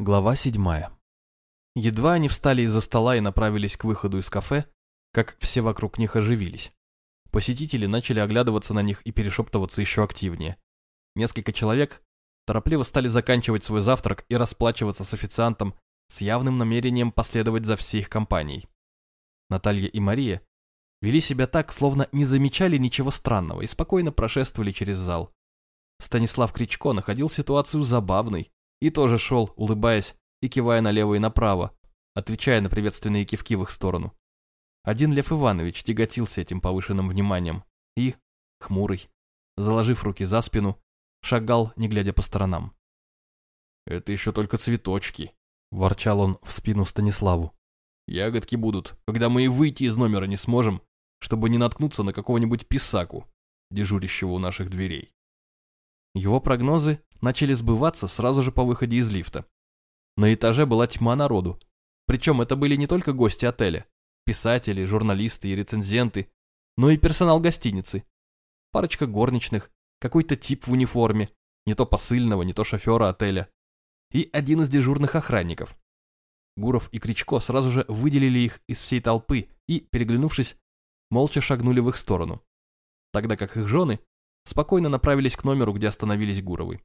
Глава седьмая. Едва они встали из-за стола и направились к выходу из кафе, как все вокруг них оживились. Посетители начали оглядываться на них и перешептываться еще активнее. Несколько человек торопливо стали заканчивать свой завтрак и расплачиваться с официантом с явным намерением последовать за всей их компанией. Наталья и Мария вели себя так, словно не замечали ничего странного и спокойно прошествовали через зал. Станислав Кричко находил ситуацию забавной и тоже шел, улыбаясь и кивая налево и направо, отвечая на приветственные кивки в их сторону. Один Лев Иванович тяготился этим повышенным вниманием и, хмурый, заложив руки за спину, шагал, не глядя по сторонам. «Это еще только цветочки», – ворчал он в спину Станиславу. «Ягодки будут, когда мы и выйти из номера не сможем, чтобы не наткнуться на какого-нибудь писаку, дежурящего у наших дверей». Его прогнозы начали сбываться сразу же по выходе из лифта. На этаже была тьма народу. Причем это были не только гости отеля, писатели, журналисты и рецензенты, но и персонал гостиницы. Парочка горничных, какой-то тип в униформе, не то посыльного, не то шофера отеля. И один из дежурных охранников. Гуров и Кричко сразу же выделили их из всей толпы и, переглянувшись, молча шагнули в их сторону. Тогда как их жены спокойно направились к номеру, где остановились Гуровы.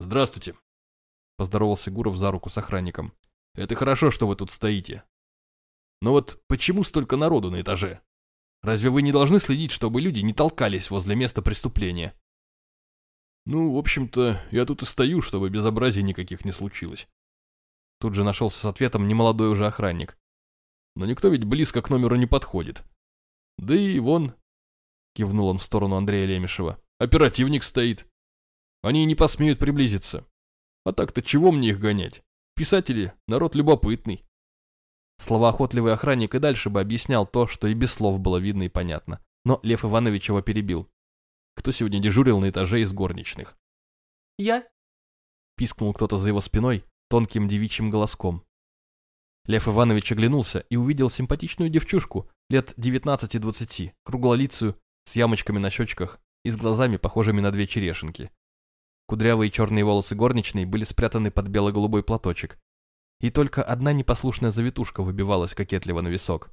«Здравствуйте», — поздоровался Гуров за руку с охранником. «Это хорошо, что вы тут стоите. Но вот почему столько народу на этаже? Разве вы не должны следить, чтобы люди не толкались возле места преступления?» «Ну, в общем-то, я тут и стою, чтобы безобразий никаких не случилось». Тут же нашелся с ответом немолодой уже охранник. «Но никто ведь близко к номеру не подходит. Да и вон, кивнул он в сторону Андрея Лемешева. Оперативник стоит. Они не посмеют приблизиться. А так-то чего мне их гонять? Писатели – народ любопытный. Словоохотливый охранник и дальше бы объяснял то, что и без слов было видно и понятно. Но Лев Иванович его перебил. Кто сегодня дежурил на этаже из горничных? «Я?» Пискнул кто-то за его спиной тонким девичьим голоском. Лев Иванович оглянулся и увидел симпатичную девчушку лет 19-20, круглолицую, с ямочками на щечках и с глазами, похожими на две черешенки. Кудрявые черные волосы горничной были спрятаны под бело-голубой платочек. И только одна непослушная завитушка выбивалась кокетливо на висок.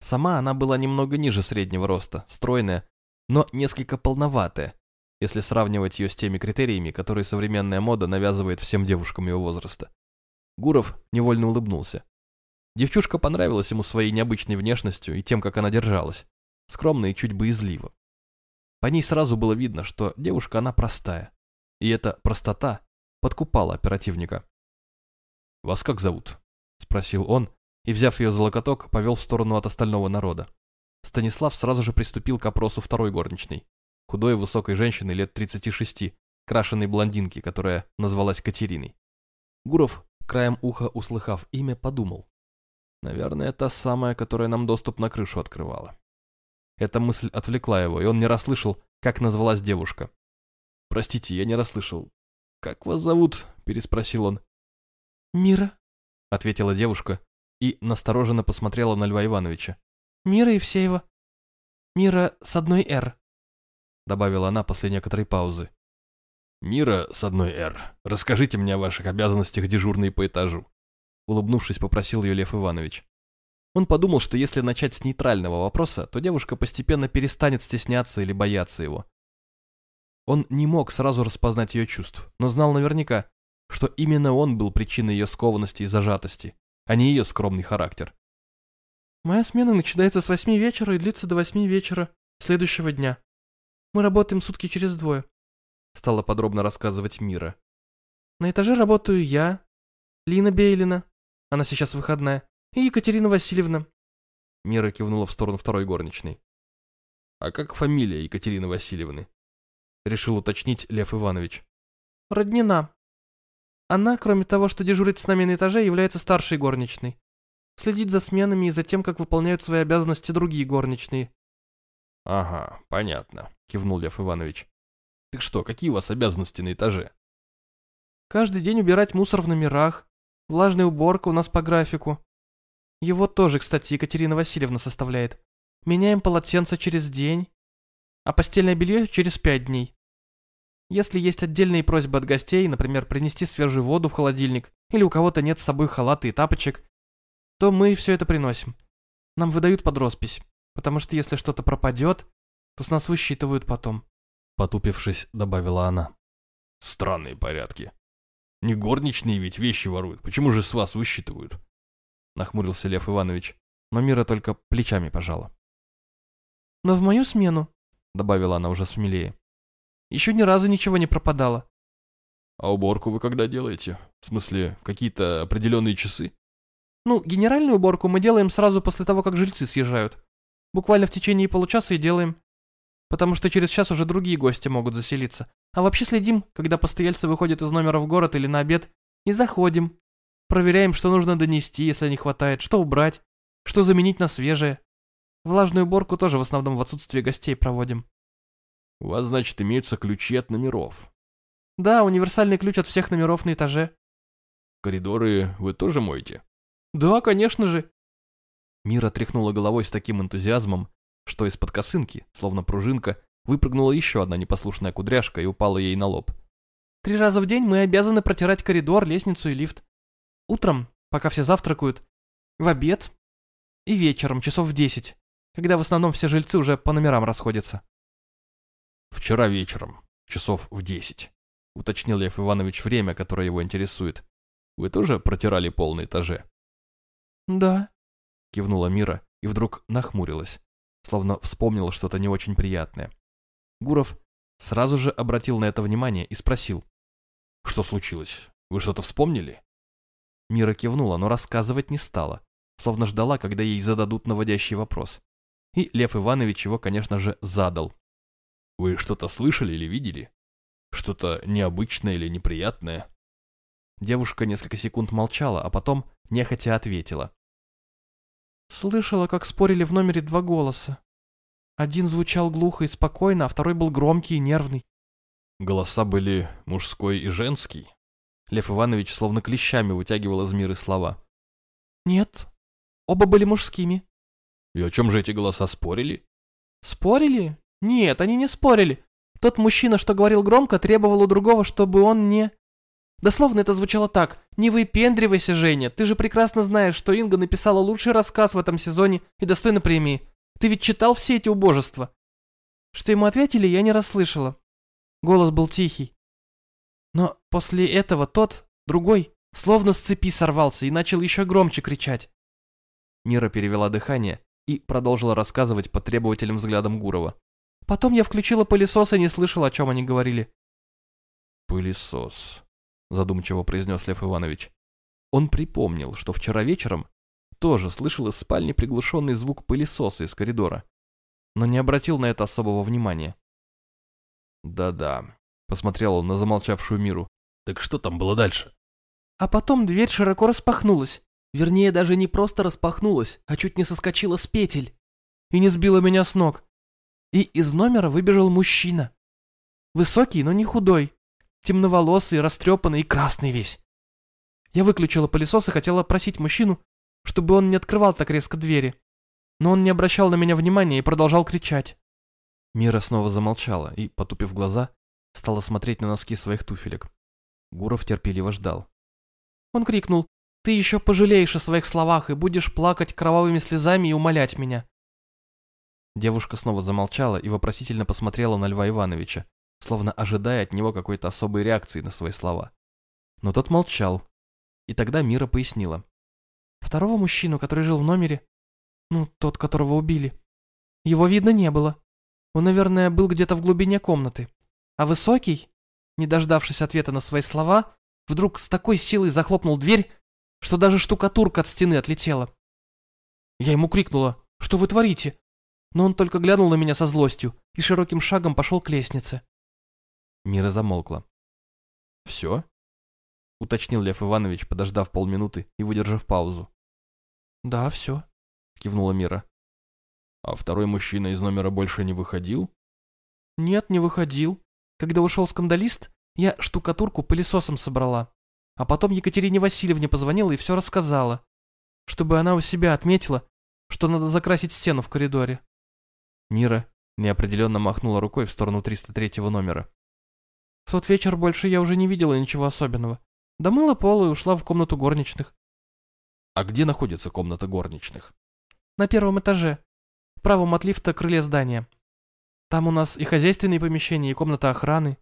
Сама она была немного ниже среднего роста, стройная, но несколько полноватая, если сравнивать ее с теми критериями, которые современная мода навязывает всем девушкам его возраста. Гуров невольно улыбнулся. Девчушка понравилась ему своей необычной внешностью и тем, как она держалась скромно и чуть боязливо. По ней сразу было видно, что девушка она простая, и эта простота подкупала оперативника. «Вас как зовут?» – спросил он, и, взяв ее за локоток, повел в сторону от остального народа. Станислав сразу же приступил к опросу второй горничной, худой высокой женщины лет 36, крашеной блондинки, которая назвалась Катериной. Гуров, краем уха услыхав имя, подумал. Наверное, та самая, которая нам доступ на крышу открывала. Эта мысль отвлекла его, и он не расслышал, как назвалась девушка. «Простите, я не расслышал. Как вас зовут?» – переспросил он. «Мира», – ответила девушка и настороженно посмотрела на Льва Ивановича. «Мира Евсеева. Мира с одной «Р», – добавила она после некоторой паузы. «Мира с одной «Р», расскажите мне о ваших обязанностях дежурной по этажу», – улыбнувшись, попросил ее Лев Иванович. Он подумал, что если начать с нейтрального вопроса, то девушка постепенно перестанет стесняться или бояться его. Он не мог сразу распознать ее чувств, но знал наверняка, что именно он был причиной ее скованности и зажатости, а не ее скромный характер. «Моя смена начинается с восьми вечера и длится до восьми вечера следующего дня. Мы работаем сутки через двое», — стала подробно рассказывать Мира. «На этаже работаю я, Лина Бейлина, она сейчас выходная, и Екатерина Васильевна. Мира кивнула в сторону второй горничной. А как фамилия Екатерины Васильевны? Решил уточнить Лев Иванович. Роднина. Она, кроме того, что дежурит с нами на этаже, является старшей горничной. Следит за сменами и за тем, как выполняют свои обязанности другие горничные. Ага, понятно, кивнул Лев Иванович. Так что, какие у вас обязанности на этаже? Каждый день убирать мусор в номерах, влажная уборка у нас по графику, его тоже, кстати, Екатерина Васильевна составляет. Меняем полотенце через день, а постельное белье через пять дней. Если есть отдельные просьбы от гостей, например, принести свежую воду в холодильник или у кого-то нет с собой халата и тапочек, то мы все это приносим. Нам выдают под роспись, потому что если что-то пропадет, то с нас высчитывают потом. Потупившись, добавила она. Странные порядки. Не горничные ведь вещи воруют. Почему же с вас высчитывают? Нахмурился Лев Иванович, но Мира только плечами пожала. Но в мою смену, добавила она уже смелее, еще ни разу ничего не пропадало. А уборку вы когда делаете? В смысле, в какие-то определенные часы? Ну, генеральную уборку мы делаем сразу после того, как жильцы съезжают. Буквально в течение получаса и делаем. Потому что через час уже другие гости могут заселиться. А вообще следим, когда постояльцы выходят из номера в город или на обед, и заходим. Проверяем, что нужно донести, если не хватает, что убрать, что заменить на свежее. Влажную уборку тоже в основном в отсутствие гостей проводим. У вас, значит, имеются ключи от номеров. Да, универсальный ключ от всех номеров на этаже. Коридоры вы тоже моете? Да, конечно же. Мира тряхнула головой с таким энтузиазмом, что из-под косынки, словно пружинка, выпрыгнула еще одна непослушная кудряшка и упала ей на лоб. Три раза в день мы обязаны протирать коридор, лестницу и лифт. Утром, пока все завтракают, в обед и вечером, часов в десять, когда в основном все жильцы уже по номерам расходятся. Вчера вечером, часов в десять, уточнил Лев Иванович время, которое его интересует. Вы тоже протирали пол на этаже? Да, кивнула Мира и вдруг нахмурилась, словно вспомнила что-то не очень приятное. Гуров сразу же обратил на это внимание и спросил. «Что случилось? Вы что-то вспомнили?» Мира кивнула, но рассказывать не стала, словно ждала, когда ей зададут наводящий вопрос. И Лев Иванович его, конечно же, задал. «Вы что-то слышали или видели? Что-то необычное или неприятное?» Девушка несколько секунд молчала, а потом нехотя ответила. Слышала, как спорили в номере два голоса. Один звучал глухо и спокойно, а второй был громкий и нервный. Голоса были мужской и женский. Лев Иванович словно клещами вытягивал из мира слова. Нет, оба были мужскими. И о чем же эти голоса спорили? Спорили? Нет, они не спорили. Тот мужчина, что говорил громко, требовал у другого, чтобы он не... Дословно это звучало так. «Не выпендривайся, Женя, ты же прекрасно знаешь, что Инга написала лучший рассказ в этом сезоне и достойна премии. Ты ведь читал все эти убожества?» Что ему ответили, я не расслышала. Голос был тихий. Но после этого тот, другой, словно с цепи сорвался и начал еще громче кричать. Мира перевела дыхание и продолжила рассказывать под требовательным взглядом Гурова. Потом я включила пылесос и не слышала, о чем они говорили. «Пылесос», — задумчиво произнес Лев Иванович. Он припомнил, что вчера вечером тоже слышал из спальни приглушенный звук пылесоса из коридора, но не обратил на это особого внимания. «Да-да», — посмотрел он на замолчавшую миру. «Так что там было дальше?» А потом дверь широко распахнулась. Вернее, даже не просто распахнулась, а чуть не соскочила с петель. И не сбила меня с ног. И из номера выбежал мужчина. Высокий, но не худой. Темноволосый, растрепанный и красный весь. Я выключила пылесос и хотела просить мужчину, чтобы он не открывал так резко двери. Но он не обращал на меня внимания и продолжал кричать. Мира снова замолчала и, потупив глаза, стала смотреть на носки своих туфелек. Гуров терпеливо ждал. Он крикнул, «Ты еще пожалеешь о своих словах и будешь плакать кровавыми слезами и умолять меня». Девушка снова замолчала и вопросительно посмотрела на Льва Ивановича, словно ожидая от него какой-то особой реакции на свои слова. Но тот молчал, и тогда Мира пояснила. Второго мужчину, который жил в номере, ну, тот, которого убили, его видно не было. Он, наверное, был где-то в глубине комнаты. А высокий, не дождавшись ответа на свои слова, вдруг с такой силой захлопнул дверь, что даже штукатурка от стены отлетела. Я ему крикнула, что вы творите? Но он только глянул на меня со злостью и широким шагом пошел к лестнице. Мира замолкла. «Все?» — уточнил Лев Иванович, подождав полминуты и выдержав паузу. «Да, все», — кивнула Мира. «А второй мужчина из номера больше не выходил?» «Нет, не выходил. Когда ушел скандалист, я штукатурку пылесосом собрала. А потом Екатерине Васильевне позвонила и все рассказала, чтобы она у себя отметила, что надо закрасить стену в коридоре». Мира неопределенно махнула рукой в сторону 303 номера. В тот вечер больше я уже не видела ничего особенного. Домыла пол и ушла в комнату горничных. А где находится комната горничных? На первом этаже, в правом от лифта крыле здания. Там у нас и хозяйственные помещения, и комната охраны.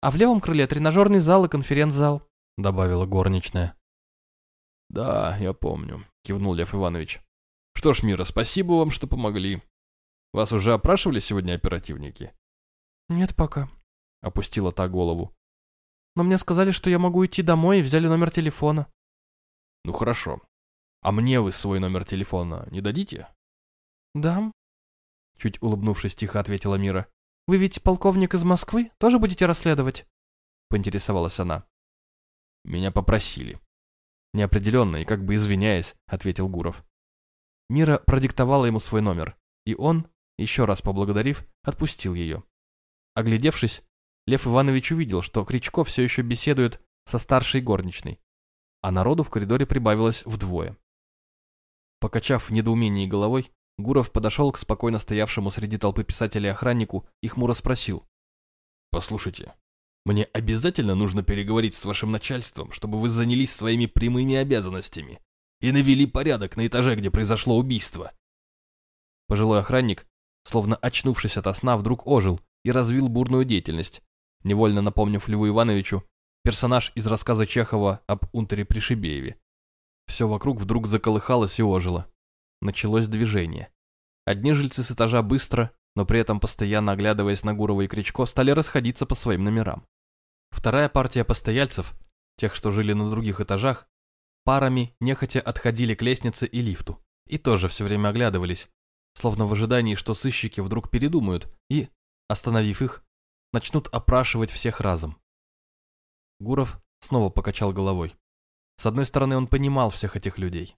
А в левом крыле тренажерный зал и конференц-зал», — добавила горничная. «Да, я помню», — кивнул Лев Иванович. «Что ж, Мира, спасибо вам, что помогли. Вас уже опрашивали сегодня оперативники?» «Нет пока», — опустила та голову. «Но мне сказали, что я могу идти домой и взяли номер телефона». «Ну хорошо. А мне вы свой номер телефона не дадите?» «Дам», — чуть улыбнувшись тихо ответила Мира. «Вы ведь полковник из Москвы? Тоже будете расследовать?» — поинтересовалась она. «Меня попросили». Неопределенно и как бы извиняясь, ответил Гуров. Мира продиктовала ему свой номер, и он, еще раз поблагодарив, отпустил ее. Оглядевшись, Лев Иванович увидел, что Кричко все еще беседует со старшей горничной, а народу в коридоре прибавилось вдвое. Покачав в недоумении головой, Гуров подошел к спокойно стоявшему среди толпы писателей охраннику и хмуро спросил. «Послушайте, мне обязательно нужно переговорить с вашим начальством, чтобы вы занялись своими прямыми обязанностями и навели порядок на этаже, где произошло убийство». Пожилой охранник, словно очнувшись ото сна, вдруг ожил и развил бурную деятельность, невольно напомнив Льву Ивановичу персонаж из рассказа Чехова об Унтере Пришибееве. Все вокруг вдруг заколыхалось и ожило. Началось движение. Одни жильцы с этажа быстро, но при этом постоянно оглядываясь на Гурова и Кричко, стали расходиться по своим номерам. Вторая партия постояльцев, тех, что жили на других этажах, парами нехотя отходили к лестнице и лифту, и тоже все время оглядывались, словно в ожидании, что сыщики вдруг передумают и, остановив их, начнут опрашивать всех разом. Гуров снова покачал головой. С одной стороны, он понимал всех этих людей.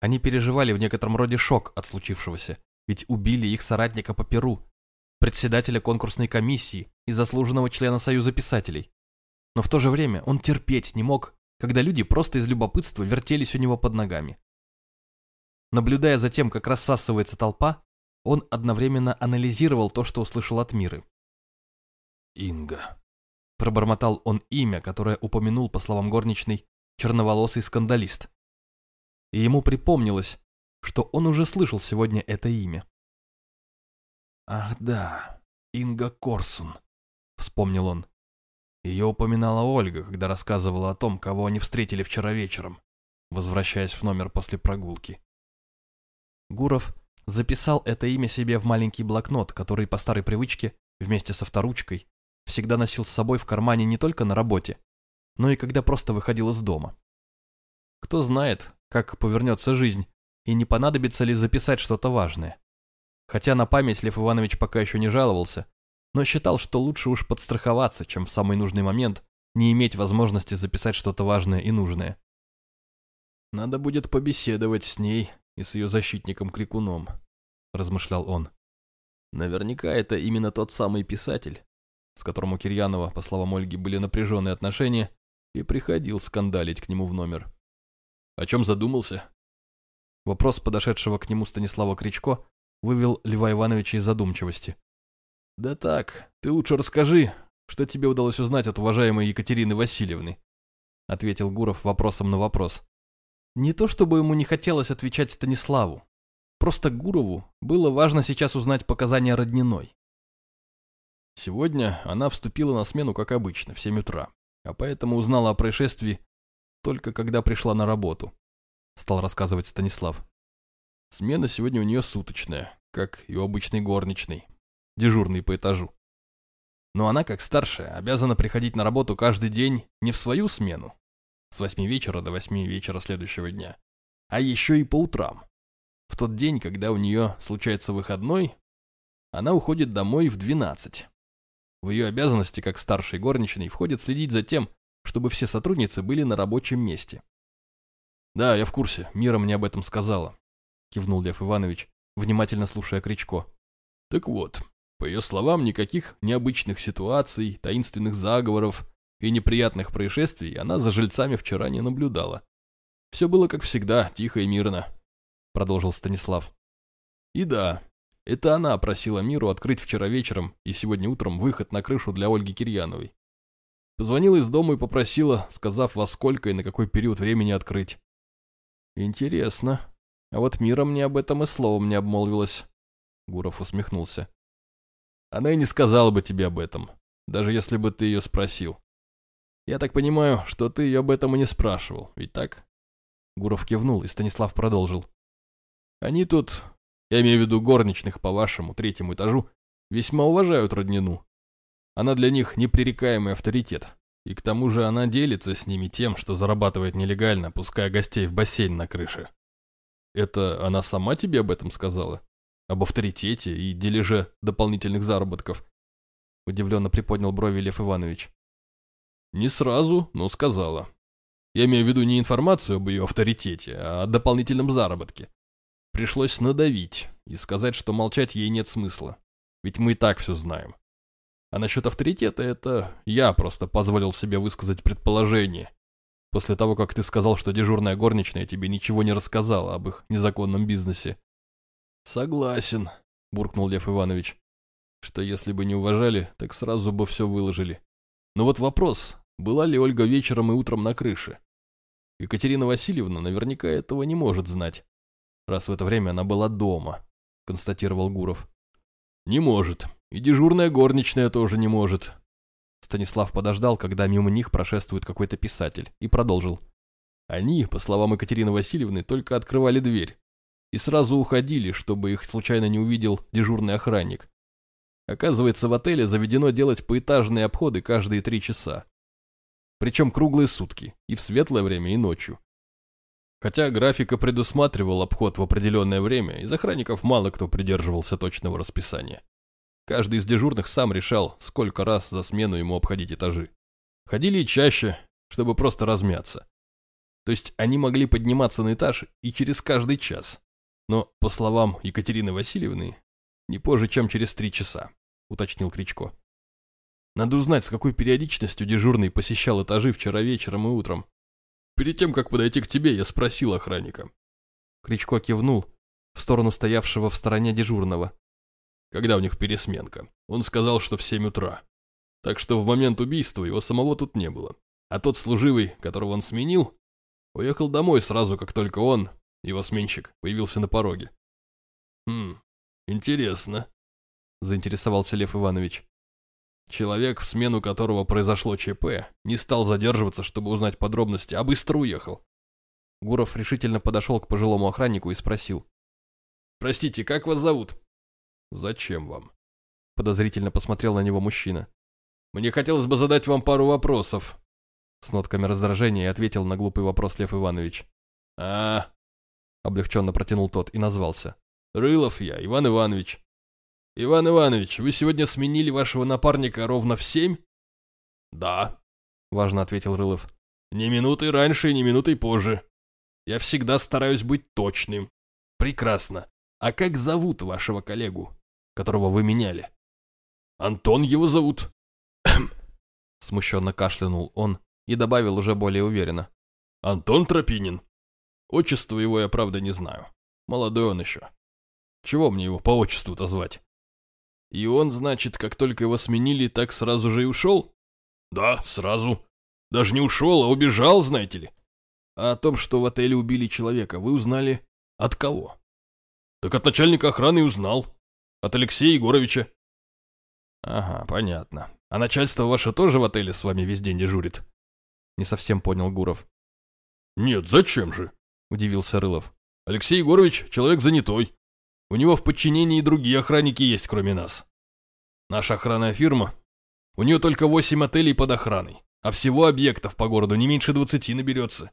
Они переживали в некотором роде шок от случившегося, ведь убили их соратника по Перу, председателя конкурсной комиссии и заслуженного члена Союза писателей. Но в то же время он терпеть не мог, когда люди просто из любопытства вертелись у него под ногами. Наблюдая за тем, как рассасывается толпа, он одновременно анализировал то, что услышал от Миры. «Инга», — пробормотал он имя, которое упомянул, по словам горничной, черноволосый скандалист и ему припомнилось, что он уже слышал сегодня это имя. «Ах да, Инга Корсун», — вспомнил он. Ее упоминала Ольга, когда рассказывала о том, кого они встретили вчера вечером, возвращаясь в номер после прогулки. Гуров записал это имя себе в маленький блокнот, который по старой привычке, вместе со вторучкой, всегда носил с собой в кармане не только на работе, но и когда просто выходил из дома. Кто знает, как повернется жизнь, и не понадобится ли записать что-то важное. Хотя на память Лев Иванович пока еще не жаловался, но считал, что лучше уж подстраховаться, чем в самый нужный момент не иметь возможности записать что-то важное и нужное. «Надо будет побеседовать с ней и с ее защитником Крикуном», – размышлял он. «Наверняка это именно тот самый писатель, с которым у Кирьянова, по словам Ольги, были напряженные отношения, и приходил скандалить к нему в номер. О чем задумался? Вопрос подошедшего к нему Станислава Кричко вывел Льва Ивановича из задумчивости. «Да так, ты лучше расскажи, что тебе удалось узнать от уважаемой Екатерины Васильевны?» ответил Гуров вопросом на вопрос. Не то чтобы ему не хотелось отвечать Станиславу, просто Гурову было важно сейчас узнать показания Родниной. Сегодня она вступила на смену, как обычно, в 7 утра, а поэтому узнала о происшествии только когда пришла на работу», — стал рассказывать Станислав. «Смена сегодня у нее суточная, как и у обычной горничной, дежурный по этажу. Но она, как старшая, обязана приходить на работу каждый день не в свою смену, с восьми вечера до восьми вечера следующего дня, а еще и по утрам. В тот день, когда у нее случается выходной, она уходит домой в двенадцать. В ее обязанности, как старшей горничной, входит следить за тем, чтобы все сотрудницы были на рабочем месте. «Да, я в курсе, Мира мне об этом сказала», — кивнул Лев Иванович, внимательно слушая Кричко. «Так вот, по ее словам, никаких необычных ситуаций, таинственных заговоров и неприятных происшествий она за жильцами вчера не наблюдала. Все было как всегда, тихо и мирно», — продолжил Станислав. «И да, это она просила Миру открыть вчера вечером и сегодня утром выход на крышу для Ольги Кирьяновой. Позвонила из дома и попросила, сказав, во сколько и на какой период времени открыть. Интересно. А вот Мира мне об этом и словом не обмолвилась. Гуров усмехнулся. Она и не сказала бы тебе об этом, даже если бы ты ее спросил. Я так понимаю, что ты ее об этом и не спрашивал, ведь так? Гуров кивнул, и Станислав продолжил. Они тут, я имею в виду горничных по вашему третьему этажу, весьма уважают роднину. Она для них непререкаемый авторитет. И к тому же она делится с ними тем, что зарабатывает нелегально, пуская гостей в бассейн на крыше. Это она сама тебе об этом сказала? Об авторитете и дележе дополнительных заработков? Удивленно приподнял брови Лев Иванович. Не сразу, но сказала. Я имею в виду не информацию об ее авторитете, а о дополнительном заработке. Пришлось надавить и сказать, что молчать ей нет смысла. Ведь мы и так все знаем. А насчет авторитета это я просто позволил себе высказать предположение. После того, как ты сказал, что дежурная горничная тебе ничего не рассказала об их незаконном бизнесе. Согласен, буркнул Лев Иванович. Что если бы не уважали, так сразу бы все выложили. Но вот вопрос, была ли Ольга вечером и утром на крыше? Екатерина Васильевна наверняка этого не может знать, раз в это время она была дома, констатировал Гуров. Не может, и дежурная горничная тоже не может. Станислав подождал, когда мимо них прошествует какой-то писатель, и продолжил. Они, по словам Екатерины Васильевны, только открывали дверь и сразу уходили, чтобы их случайно не увидел дежурный охранник. Оказывается, в отеле заведено делать поэтажные обходы каждые три часа. Причем круглые сутки, и в светлое время, и ночью. Хотя графика предусматривал обход в определенное время, из охранников мало кто придерживался точного расписания. Каждый из дежурных сам решал, сколько раз за смену ему обходить этажи. Ходили и чаще, чтобы просто размяться. То есть они могли подниматься на этаж и через каждый час. Но, по словам Екатерины Васильевны, не позже, чем через три часа, уточнил Кричко. Надо узнать, с какой периодичностью дежурный посещал этажи вчера вечером и утром. Перед тем, как подойти к тебе, я спросил охранника. Кричко кивнул в сторону стоявшего в стороне дежурного, когда у них пересменка. Он сказал, что в 7 утра. Так что в момент убийства его самого тут не было. А тот служивый, которого он сменил, уехал домой сразу, как только он, его сменщик, появился на пороге. «Хм, интересно», — заинтересовался Лев Иванович. Человек, в смену которого произошло ЧП, не стал задерживаться, чтобы узнать подробности, а быстро уехал. Гуров решительно подошел к пожилому охраннику и спросил. «Простите, как вас зовут?» «Зачем вам?» Подозрительно посмотрел на него мужчина. «Мне хотелось бы задать вам пару вопросов». С нотками раздражения ответил на глупый вопрос Лев Иванович. а Облегченно протянул тот и назвался. «Рылов я, Иван Иванович». «Иван Иванович, вы сегодня сменили вашего напарника ровно в семь?» «Да», — важно ответил Рылов. «Ни минуты раньше, ни минуты позже. Я всегда стараюсь быть точным». «Прекрасно. А как зовут вашего коллегу?» Которого вы меняли. Антон его зовут. Смущенно кашлянул он и добавил уже более уверенно. Антон Тропинин. Отчество его я правда не знаю. Молодой он еще. Чего мне его по отчеству-то звать? И он, значит, как только его сменили, так сразу же и ушел? Да, сразу. Даже не ушел, а убежал, знаете ли. А о том, что в отеле убили человека, вы узнали от кого? Так от начальника охраны узнал. От Алексея Егоровича. Ага, понятно. А начальство ваше тоже в отеле с вами весь день дежурит? Не совсем понял Гуров. Нет, зачем же? Удивился Рылов. Алексей Егорович человек занятой. У него в подчинении другие охранники есть, кроме нас. Наша охранная фирма. У нее только восемь отелей под охраной, а всего объектов по городу не меньше двадцати наберется.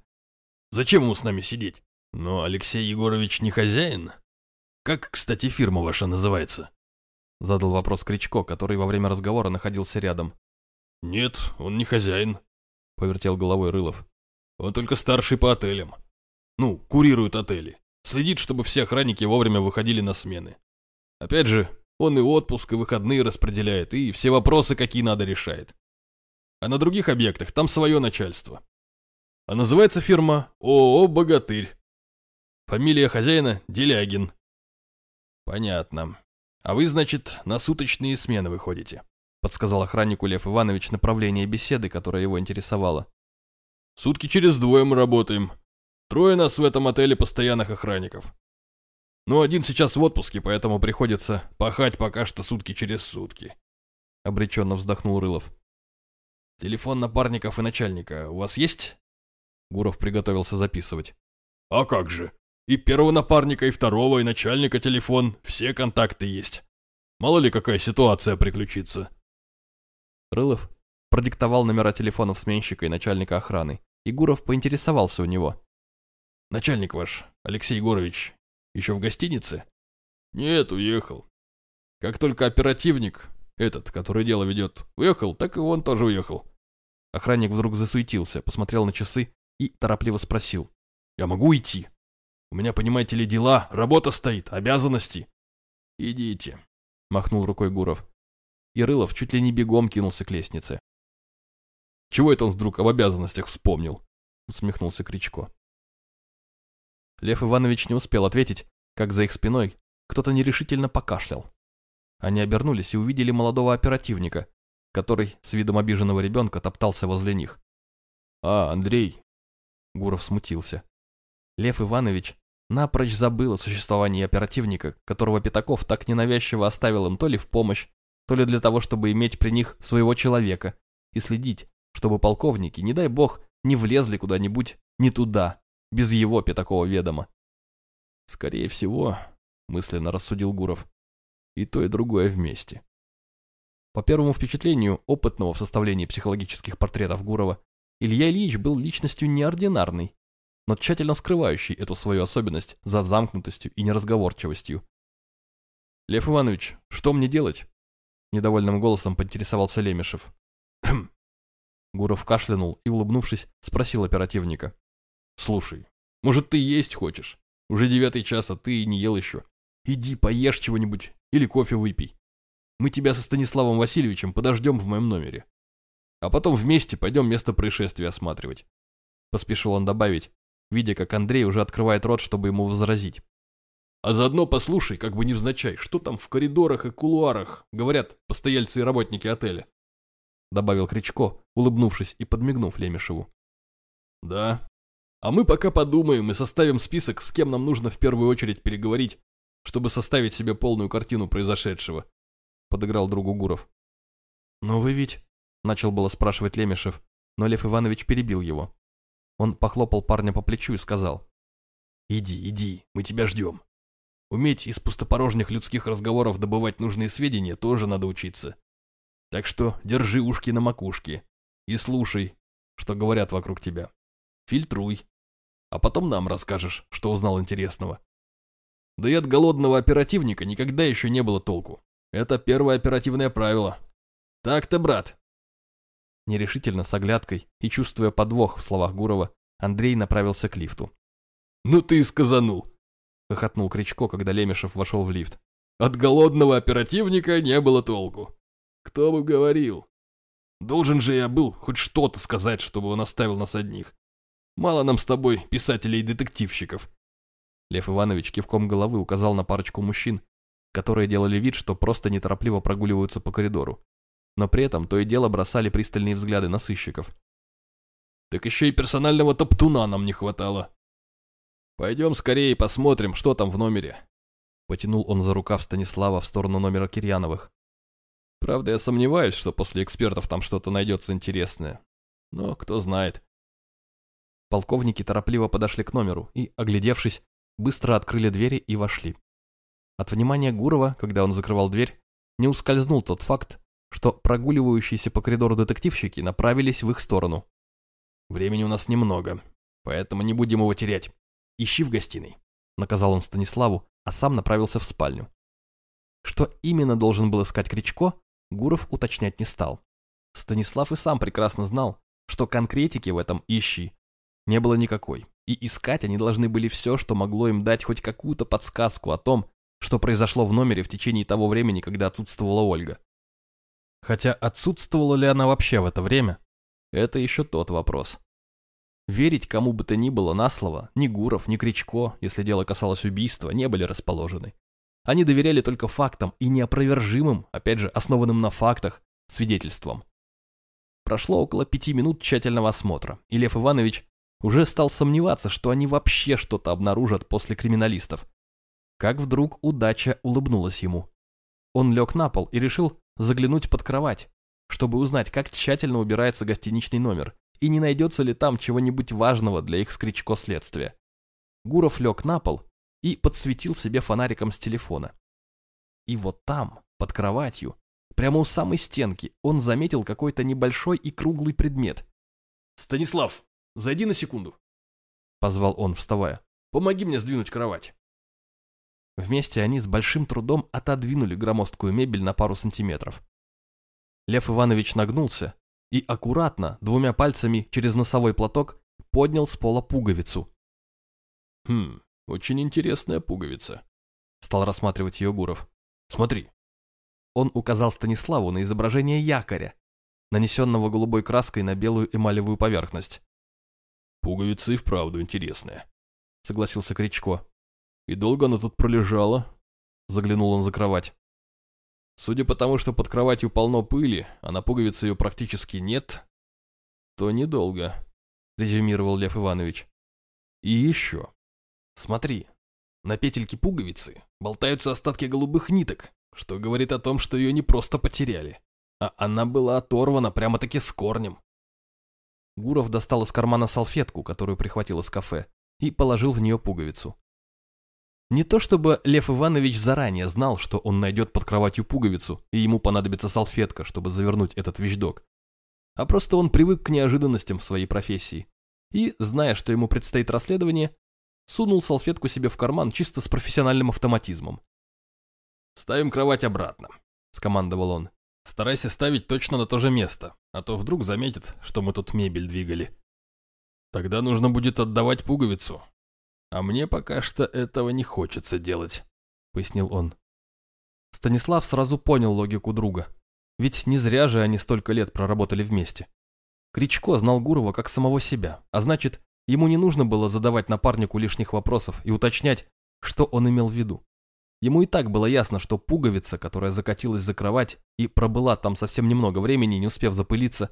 Зачем ему с нами сидеть? Но Алексей Егорович не хозяин. «Как, кстати, фирма ваша называется?» Задал вопрос Кричко, который во время разговора находился рядом. «Нет, он не хозяин», — повертел головой Рылов. «Он только старший по отелям. Ну, курирует отели. Следит, чтобы все охранники вовремя выходили на смены. Опять же, он и отпуск, и выходные распределяет, и все вопросы, какие надо, решает. А на других объектах там свое начальство. А называется фирма ООО «Богатырь». Фамилия хозяина Делягин. Понятно. А вы, значит, на суточные смены выходите? подсказал охраннику Лев Иванович направление беседы, которая его интересовала. Сутки через двое мы работаем. Трое нас в этом отеле постоянных охранников. Ну, один сейчас в отпуске, поэтому приходится пахать пока что сутки через сутки. Обреченно вздохнул Рылов. Телефон напарников и начальника у вас есть? Гуров приготовился записывать. А как же? И первого напарника, и второго, и начальника телефон, все контакты есть. Мало ли какая ситуация приключится. Рылов продиктовал номера телефонов сменщика и начальника охраны, и Гуров поинтересовался у него. «Начальник ваш, Алексей Егорович, еще в гостинице?» «Нет, уехал. Как только оперативник, этот, который дело ведет, уехал, так и он тоже уехал». Охранник вдруг засуетился, посмотрел на часы и торопливо спросил. «Я могу идти? У меня, понимаете ли, дела, работа стоит, обязанности». «Идите», — махнул рукой Гуров. И Рылов чуть ли не бегом кинулся к лестнице. Чего это он вдруг об обязанностях вспомнил? Усмехнулся Кричко. Лев Иванович не успел ответить, как за их спиной кто-то нерешительно покашлял. Они обернулись и увидели молодого оперативника, который с видом обиженного ребенка топтался возле них. «А, Андрей!» Гуров смутился. Лев Иванович напрочь забыл о существовании оперативника, которого Пятаков так ненавязчиво оставил им то ли в помощь, то ли для того, чтобы иметь при них своего человека и следить, чтобы полковники, не дай бог, не влезли куда-нибудь не туда, без его пятакого ведома. Скорее всего, мысленно рассудил Гуров, и то, и другое вместе. По первому впечатлению опытного в составлении психологических портретов Гурова, Илья Ильич был личностью неординарной, но тщательно скрывающей эту свою особенность за замкнутостью и неразговорчивостью. «Лев Иванович, что мне делать?» Недовольным голосом поинтересовался Лемешев. Гуров кашлянул и, улыбнувшись, спросил оперативника. «Слушай, может, ты есть хочешь? Уже девятый час, а ты не ел еще. Иди поешь чего-нибудь или кофе выпей. Мы тебя со Станиславом Васильевичем подождем в моем номере. А потом вместе пойдем место происшествия осматривать». Поспешил он добавить, видя, как Андрей уже открывает рот, чтобы ему возразить. А заодно послушай, как бы невзначай, что там в коридорах и кулуарах говорят постояльцы и работники отеля добавил Кричко, улыбнувшись и подмигнув Лемешеву. Да. А мы пока подумаем и составим список, с кем нам нужно в первую очередь переговорить, чтобы составить себе полную картину произошедшего, подыграл другу Гуров. Но вы ведь, начал было спрашивать Лемешев, но Лев Иванович перебил его. Он похлопал парня по плечу и сказал. «Иди, иди, мы тебя ждем. Уметь из пустопорожних людских разговоров добывать нужные сведения тоже надо учиться. Так что держи ушки на макушке и слушай, что говорят вокруг тебя. Фильтруй. А потом нам расскажешь, что узнал интересного. Да и от голодного оперативника никогда еще не было толку. Это первое оперативное правило. Так-то, брат. Нерешительно, с оглядкой и чувствуя подвох в словах Гурова, Андрей направился к лифту. «Ну ты и сказанул!» — хохотнул Кричко, когда Лемешев вошел в лифт. «От голодного оперативника не было толку. Кто бы говорил? Должен же я был хоть что-то сказать, чтобы он оставил нас одних. Мало нам с тобой писателей и детективщиков. Лев Иванович кивком головы указал на парочку мужчин, которые делали вид, что просто неторопливо прогуливаются по коридору. Но при этом то и дело бросали пристальные взгляды на сыщиков. Так еще и персонального топтуна нам не хватало. Пойдем скорее посмотрим, что там в номере. Потянул он за рукав Станислава в сторону номера Кирьяновых. Правда, я сомневаюсь, что после экспертов там что-то найдется интересное. Но кто знает. Полковники торопливо подошли к номеру и, оглядевшись, быстро открыли двери и вошли. От внимания Гурова, когда он закрывал дверь, не ускользнул тот факт, что прогуливающиеся по коридору детективщики направились в их сторону. «Времени у нас немного, поэтому не будем его терять. Ищи в гостиной», — наказал он Станиславу, а сам направился в спальню. Что именно должен был искать Кричко, Гуров уточнять не стал. Станислав и сам прекрасно знал, что конкретики в этом «ищи» не было никакой, и искать они должны были все, что могло им дать хоть какую-то подсказку о том, что произошло в номере в течение того времени, когда отсутствовала Ольга. Хотя отсутствовала ли она вообще в это время, это еще тот вопрос. Верить кому бы то ни было на слово, ни Гуров, ни Кричко, если дело касалось убийства, не были расположены. Они доверяли только фактам и неопровержимым, опять же, основанным на фактах, свидетельством. Прошло около пяти минут тщательного осмотра, и Лев Иванович уже стал сомневаться, что они вообще что-то обнаружат после криминалистов. Как вдруг удача улыбнулась ему. Он лег на пол и решил заглянуть под кровать, чтобы узнать, как тщательно убирается гостиничный номер и не найдется ли там чего-нибудь важного для их скричко следствия. Гуров лег на пол и подсветил себе фонариком с телефона. И вот там, под кроватью, прямо у самой стенки, он заметил какой-то небольшой и круглый предмет. «Станислав, зайди на секунду», — позвал он, вставая. «Помоги мне сдвинуть кровать». Вместе они с большим трудом отодвинули громоздкую мебель на пару сантиметров. Лев Иванович нагнулся и аккуратно, двумя пальцами через носовой платок, поднял с пола пуговицу. «Хм, очень интересная пуговица», — стал рассматривать ее Гуров. «Смотри». Он указал Станиславу на изображение якоря, нанесенного голубой краской на белую эмалевую поверхность. «Пуговица и вправду интересная», — согласился Кричко. «И долго она тут пролежала?» — заглянул он за кровать. Судя по тому, что под кроватью полно пыли, а на пуговице ее практически нет, то недолго, резюмировал Лев Иванович. И еще. Смотри, на петельке пуговицы болтаются остатки голубых ниток, что говорит о том, что ее не просто потеряли, а она была оторвана прямо-таки с корнем. Гуров достал из кармана салфетку, которую прихватил из кафе, и положил в нее пуговицу. Не то чтобы Лев Иванович заранее знал, что он найдет под кроватью пуговицу, и ему понадобится салфетка, чтобы завернуть этот вещдок. А просто он привык к неожиданностям в своей профессии. И, зная, что ему предстоит расследование, сунул салфетку себе в карман чисто с профессиональным автоматизмом. «Ставим кровать обратно», — скомандовал он. «Старайся ставить точно на то же место, а то вдруг заметят, что мы тут мебель двигали. Тогда нужно будет отдавать пуговицу, «А мне пока что этого не хочется делать», — пояснил он. Станислав сразу понял логику друга. Ведь не зря же они столько лет проработали вместе. Кричко знал Гурова как самого себя, а значит, ему не нужно было задавать напарнику лишних вопросов и уточнять, что он имел в виду. Ему и так было ясно, что пуговица, которая закатилась за кровать и пробыла там совсем немного времени, не успев запылиться,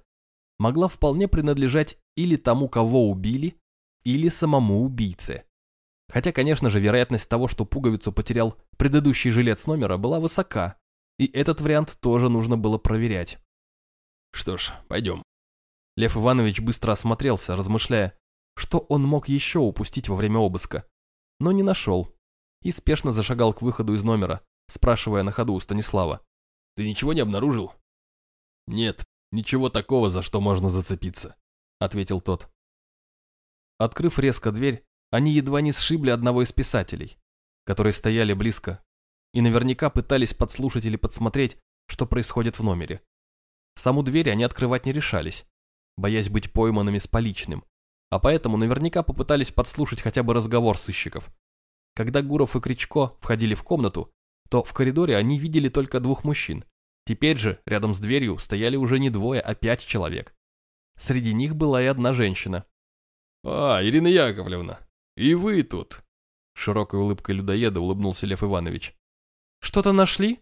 могла вполне принадлежать или тому, кого убили, или самому убийце. Хотя, конечно же, вероятность того, что пуговицу потерял предыдущий жилец номера, была высока, и этот вариант тоже нужно было проверять. Что ж, пойдем. Лев Иванович быстро осмотрелся, размышляя, что он мог еще упустить во время обыска, но не нашел, и спешно зашагал к выходу из номера, спрашивая на ходу у Станислава. «Ты ничего не обнаружил?» «Нет, ничего такого, за что можно зацепиться», — ответил тот. Открыв резко дверь, они едва не сшибли одного из писателей, которые стояли близко и наверняка пытались подслушать или подсмотреть, что происходит в номере. Саму дверь они открывать не решались, боясь быть пойманными с поличным, а поэтому наверняка попытались подслушать хотя бы разговор сыщиков. Когда Гуров и Кричко входили в комнату, то в коридоре они видели только двух мужчин. Теперь же рядом с дверью стояли уже не двое, а пять человек. Среди них была и одна женщина. «А, Ирина Яковлевна, «И вы тут!» Широкой улыбкой людоеда улыбнулся Лев Иванович. «Что-то нашли?»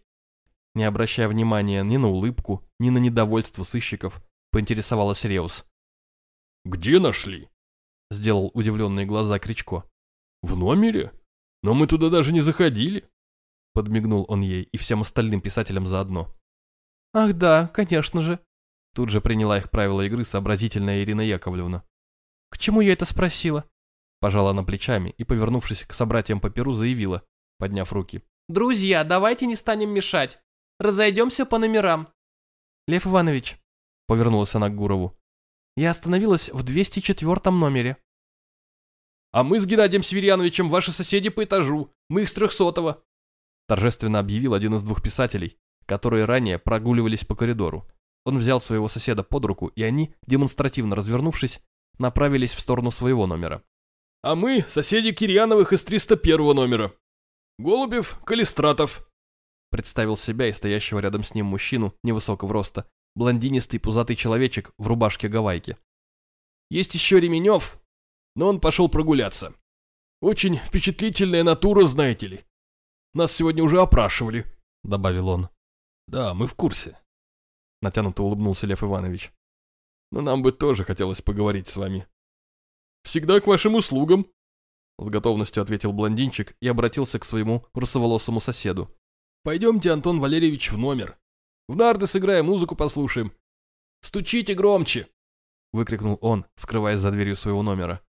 Не обращая внимания ни на улыбку, ни на недовольство сыщиков, поинтересовалась Реус. «Где нашли?» Сделал удивленные глаза Кричко. «В номере? Но мы туда даже не заходили!» Подмигнул он ей и всем остальным писателям заодно. «Ах да, конечно же!» Тут же приняла их правила игры сообразительная Ирина Яковлевна. «К чему я это спросила?» Пожала она плечами и, повернувшись к собратьям по перу, заявила, подняв руки. «Друзья, давайте не станем мешать. Разойдемся по номерам». «Лев Иванович», — повернулась она к Гурову, — «я остановилась в 204 номере». «А мы с Геннадием Северяновичем ваши соседи по этажу. Мы их с трехсотого», — торжественно объявил один из двух писателей, которые ранее прогуливались по коридору. Он взял своего соседа под руку, и они, демонстративно развернувшись, направились в сторону своего номера. А мы соседи Кирьяновых из 301 номера. Голубев, Калистратов. Представил себя и стоящего рядом с ним мужчину невысокого роста, блондинистый пузатый человечек в рубашке гавайки. Есть еще Ременев, но он пошел прогуляться. Очень впечатлительная натура, знаете ли. Нас сегодня уже опрашивали, добавил он. Да, мы в курсе. натянуто улыбнулся Лев Иванович. Но нам бы тоже хотелось поговорить с вами. Всегда к вашим услугам, с готовностью ответил блондинчик и обратился к своему русоволосому соседу. Пойдемте, Антон Валерьевич, в номер. В нарды сыграем, музыку послушаем. Стучите громче!» Выкрикнул он, скрываясь за дверью своего номера.